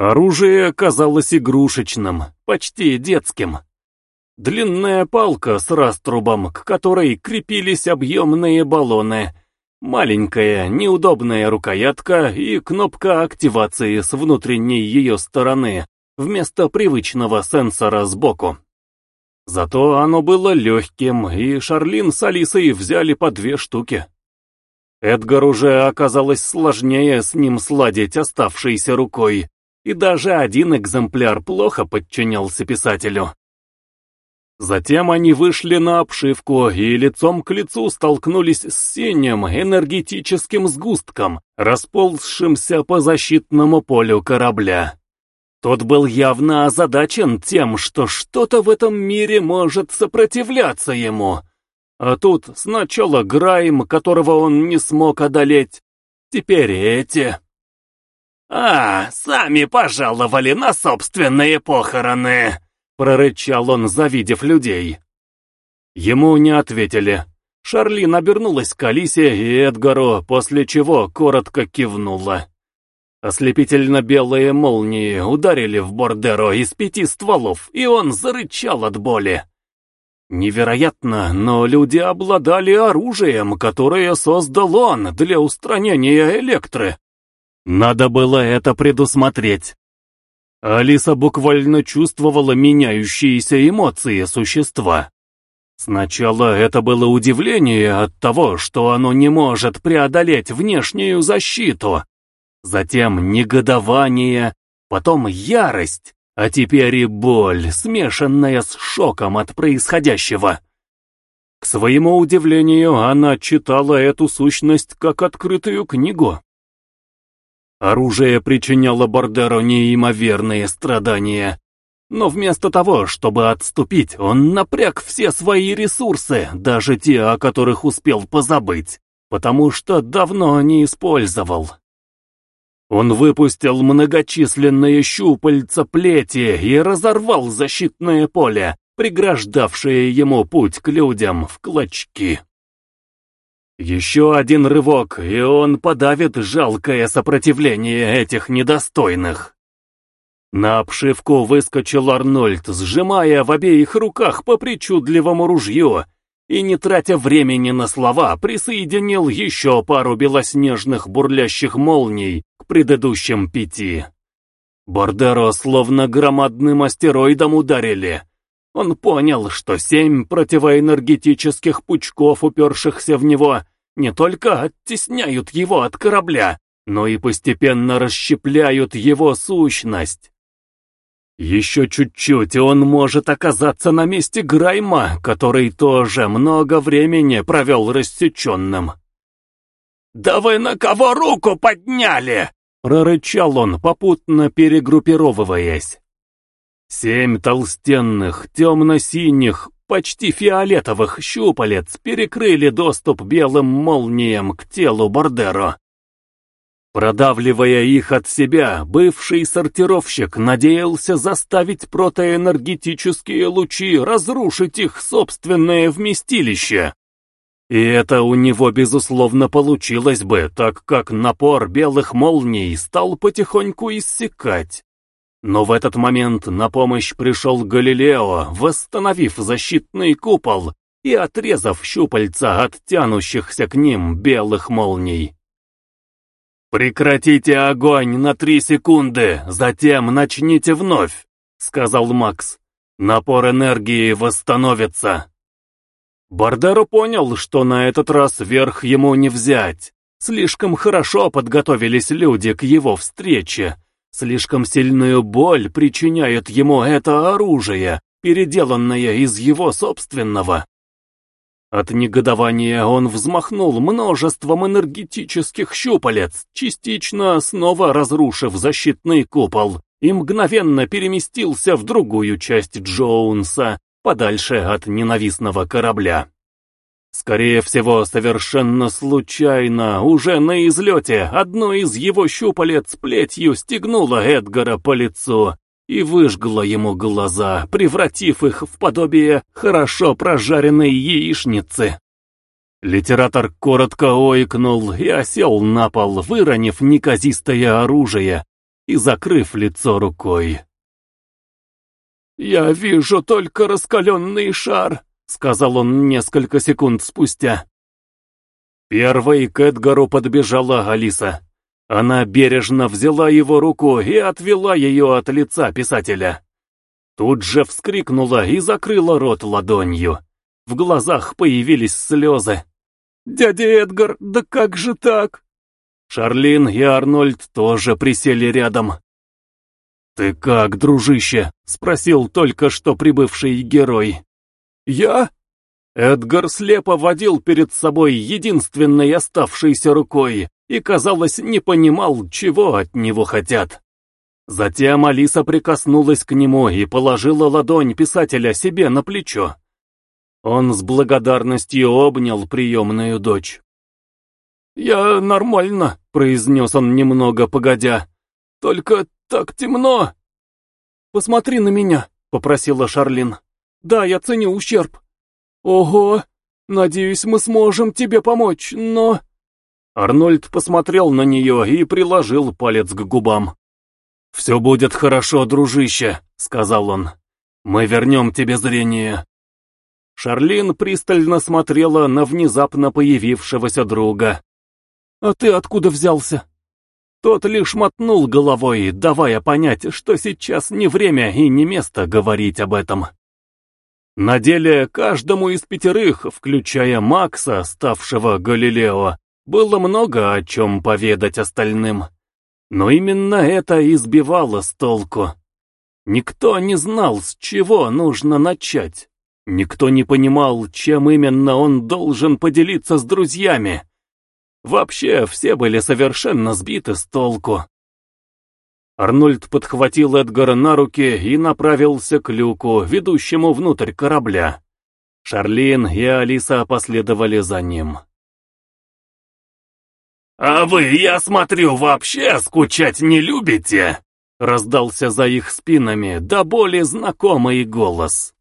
Оружие казалось игрушечным, почти детским. Длинная палка с раструбом, к которой крепились объемные баллоны, маленькая неудобная рукоятка и кнопка активации с внутренней ее стороны, вместо привычного сенсора сбоку. Зато оно было легким, и Шарлин с Алисой взяли по две штуки. Эдгар уже оказалось сложнее с ним сладить оставшейся рукой, и даже один экземпляр плохо подчинялся писателю. Затем они вышли на обшивку и лицом к лицу столкнулись с синим энергетическим сгустком, расползшимся по защитному полю корабля. Тот был явно озадачен тем, что что-то в этом мире может сопротивляться ему. А тут сначала Грайм, которого он не смог одолеть, теперь эти. «А, сами пожаловали на собственные похороны!» — прорычал он, завидев людей. Ему не ответили. Шарлин обернулась к Алисе и Эдгару, после чего коротко кивнула. Ослепительно-белые молнии ударили в Бордеро из пяти стволов, и он зарычал от боли. Невероятно, но люди обладали оружием, которое создал он для устранения электры. Надо было это предусмотреть. Алиса буквально чувствовала меняющиеся эмоции существа. Сначала это было удивление от того, что оно не может преодолеть внешнюю защиту. Затем негодование, потом ярость, а теперь и боль, смешанная с шоком от происходящего. К своему удивлению, она читала эту сущность как открытую книгу. Оружие причиняло Бордеру неимоверные страдания. Но вместо того, чтобы отступить, он напряг все свои ресурсы, даже те, о которых успел позабыть, потому что давно не использовал. Он выпустил многочисленные щупальца плети и разорвал защитное поле, преграждавшее ему путь к людям в клочки. Еще один рывок, и он подавит жалкое сопротивление этих недостойных. На обшивку выскочил Арнольд, сжимая в обеих руках по причудливому ружью, и, не тратя времени на слова, присоединил еще пару белоснежных бурлящих молний к предыдущим пяти. Бордеро словно громадным астероидом ударили. Он понял, что семь противоэнергетических пучков, упершихся в него, не только оттесняют его от корабля, но и постепенно расщепляют его сущность. Еще чуть-чуть, и он может оказаться на месте Грайма, который тоже много времени провел рассеченным. «Да вы на кого руку подняли?» — прорычал он, попутно перегруппировываясь. Семь толстенных, темно-синих, почти фиолетовых щупалец перекрыли доступ белым молниям к телу Бордеро. Продавливая их от себя, бывший сортировщик надеялся заставить протоэнергетические лучи разрушить их собственное вместилище. И это у него, безусловно, получилось бы, так как напор белых молний стал потихоньку иссякать. Но в этот момент на помощь пришел Галилео, восстановив защитный купол и отрезав щупальца от тянущихся к ним белых молний. «Прекратите огонь на три секунды, затем начните вновь», — сказал Макс. «Напор энергии восстановится». Бардеро понял, что на этот раз верх ему не взять. Слишком хорошо подготовились люди к его встрече, Слишком сильную боль причиняет ему это оружие, переделанное из его собственного. От негодования он взмахнул множеством энергетических щупалец, частично снова разрушив защитный купол, и мгновенно переместился в другую часть Джоунса, подальше от ненавистного корабля. Скорее всего, совершенно случайно, уже на излете, одно из его щупалец плетью стегнуло Эдгара по лицу и выжгло ему глаза, превратив их в подобие хорошо прожаренной яичницы. Литератор коротко ойкнул и осел на пол, выронив неказистое оружие, и закрыв лицо рукой. «Я вижу только раскаленный шар», — сказал он несколько секунд спустя. Первой к Эдгару подбежала Алиса. Она бережно взяла его руку и отвела ее от лица писателя. Тут же вскрикнула и закрыла рот ладонью. В глазах появились слезы. «Дядя Эдгар, да как же так?» Шарлин и Арнольд тоже присели рядом. «Ты как, дружище?» — спросил только что прибывший герой. «Я?» Эдгар слепо водил перед собой единственной оставшейся рукой и, казалось, не понимал, чего от него хотят. Затем Алиса прикоснулась к нему и положила ладонь писателя себе на плечо. Он с благодарностью обнял приемную дочь. «Я нормально», — произнес он немного погодя. «Только так темно». «Посмотри на меня», — попросила Шарлин. «Да, я ценю ущерб». «Ого, надеюсь, мы сможем тебе помочь, но...» Арнольд посмотрел на нее и приложил палец к губам. «Все будет хорошо, дружище», — сказал он. «Мы вернем тебе зрение». Шарлин пристально смотрела на внезапно появившегося друга. «А ты откуда взялся?» Тот лишь мотнул головой, давая понять, что сейчас не время и не место говорить об этом. На деле, каждому из пятерых, включая Макса, ставшего Галилео, было много о чем поведать остальным. Но именно это избивало с толку. Никто не знал, с чего нужно начать. Никто не понимал, чем именно он должен поделиться с друзьями. Вообще, все были совершенно сбиты с толку. Арнольд подхватил Эдгара на руки и направился к люку, ведущему внутрь корабля. Шарлин и Алиса последовали за ним. «А вы, я смотрю, вообще скучать не любите?» Раздался за их спинами до боли знакомый голос.